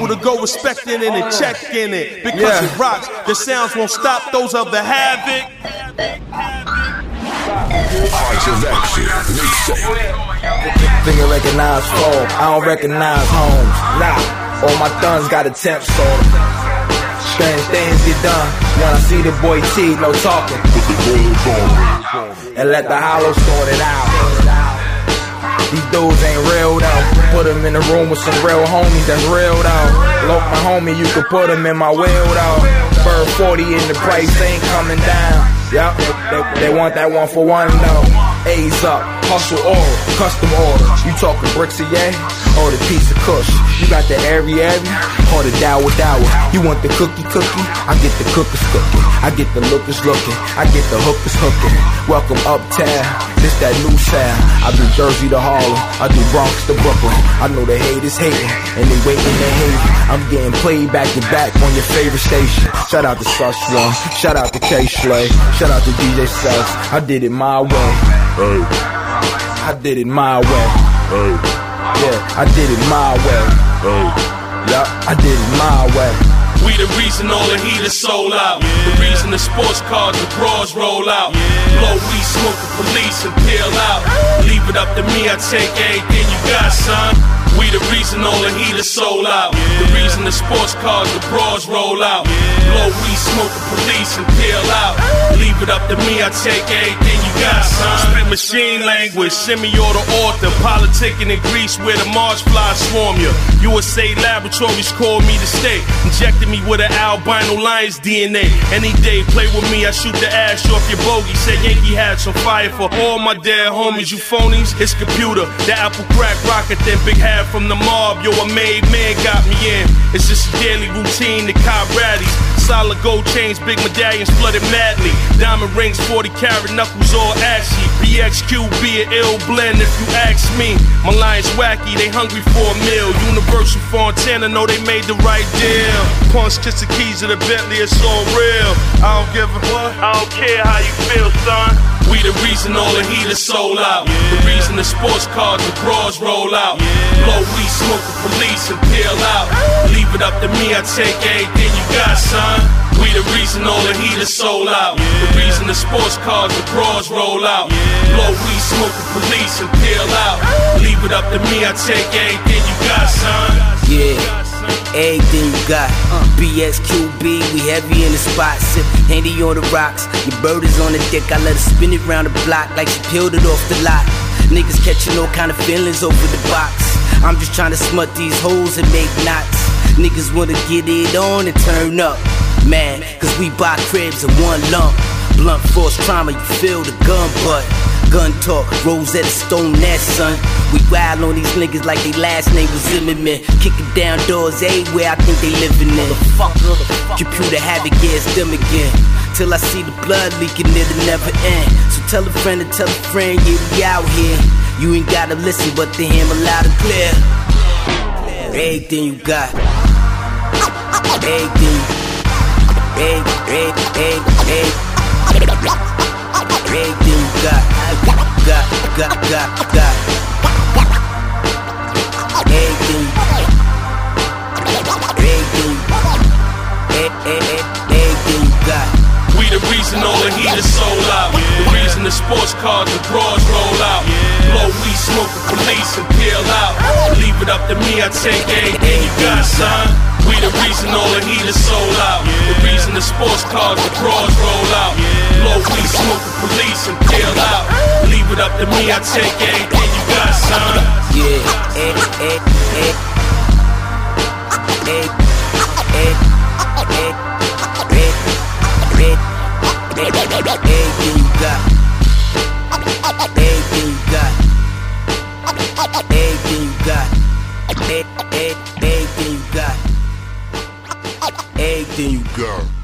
people to go respecting it and checking it because Yeah. it rocks. The sounds won't stop those of the havoc. Hearts of Action mixtape. Finger recognize fall, I don't recognize homes. Nah, all my thuns got attempts on them. Strange things get done when I see the boy T, no talking. Put the gloves on. And let the hollow sort it out. These dudes ain't real though. Put them in the room with some real homies that's real though. Look, my homie, you could put them in my wheel though. Bird 40 in the price ain't coming down. Yup, they, they want that one for one though. A's up, hustle oil, custom order. You talking bricks of yay? Or the piece of kush? You got the airy airy? Or the dower dower? You want the cookie cookie? I get the cookers cooking. I get the lookers looking. I get the hookers hooking. Welcome uptown. This that new sound. I do Jersey to Harlem. I do Bronx to Brooklyn. I know the haters hating and they waiting to hate. I'm getting played back to back on your favorite station. Shout out to Suss One. Shout out to Kay Slay. Shout out to DJ Sus. I did it my way. Hey, did it my way. hey, Yeah, I did it my way. hey. Yup, I did it my way. We the reason all the heat is sold out. The reason the sports cars, the bras roll out. Blow weed, smoke the police and peel out. Leave it up to me, I take everything you got, son. We the reason all the heat is sold out. The reason the sports cars, the bras roll out. Blow weed, smoke the police and peel out. It up to me, I take everything you got, son. Spit machine language, semi-auto author, politicking in Greece where the Mars flies swarm you. USA laboratories called me to stay, injected me with an albino lion's DNA. Any day, play with me, I shoot the ash off your bogey. Said Yankee hats on fire for all my dead homies, you phonies. It's computer, the apple crack rocket, then big hat from the mob. Yo, a made man got me in. It's just a daily routine, the cop raddies. Solid gold chains, big medallions flooded madly. Diamond rings, 40 carat knuckles all ashy. BXQB, an ill blend if you ask me. My lions wacky, they hungry for a meal. Universal Fontana know they made the right deal. Punch kiss the keys of the Bentley, it's all real. I don't give a what. I don't care how you feel, son. We the reason all the heat is sold out. The reason the sports cars, and bras roll out. Blow weed, smoke the police and peel out. Leave it up to me, I take everything you got, son. We the reason all the heat is sold out. The reason the sports cars, and bras roll out. Blow weed, smoke the police and peel out. Leave it up to me, I take everything you got, son. Everything you got. Uh. BXQB, we heavy in the spot. Sip handy on the rocks. Your bird is on the dick. I let her spin it round the block like she peeled it off the lot. Niggas catching all kind of feelings over the box. I'm just trying to smut these holes and make knots. Niggas wanna get it on and turn up. Man, cause we buy cribs in one lump. Blunt force trauma, you feel the gun butt. Gun talk, Rosetta Stone, that son. We wild on these niggas like they last name was Zimmerman. Kicking down doors everywhere I think they living in. Computer havoc, yeah, it's them again. Till I see the blood leaking, it'll never end. So tell a friend to tell a friend, yeah, we out here. You ain't gotta listen, but to him loud and clear. Everything you got. Everything. Every, every, every, every. Everything got, got, got, got, got. Everything, everything, everything got. We the reason all the heat is sold out. The reason the sports cars, the bras roll out. Blow weed, smoke the police and peel out. Leave it up to me, I take anything you got, son. We the reason all the heat is sold out. The reason the sports cars, the bras me, I take anything you got, son. Yeah, eh, eh, eh. Eh, eh, eh, eh. You got. Everything you got. Everything you got. Eh, you got. Everything you Girl.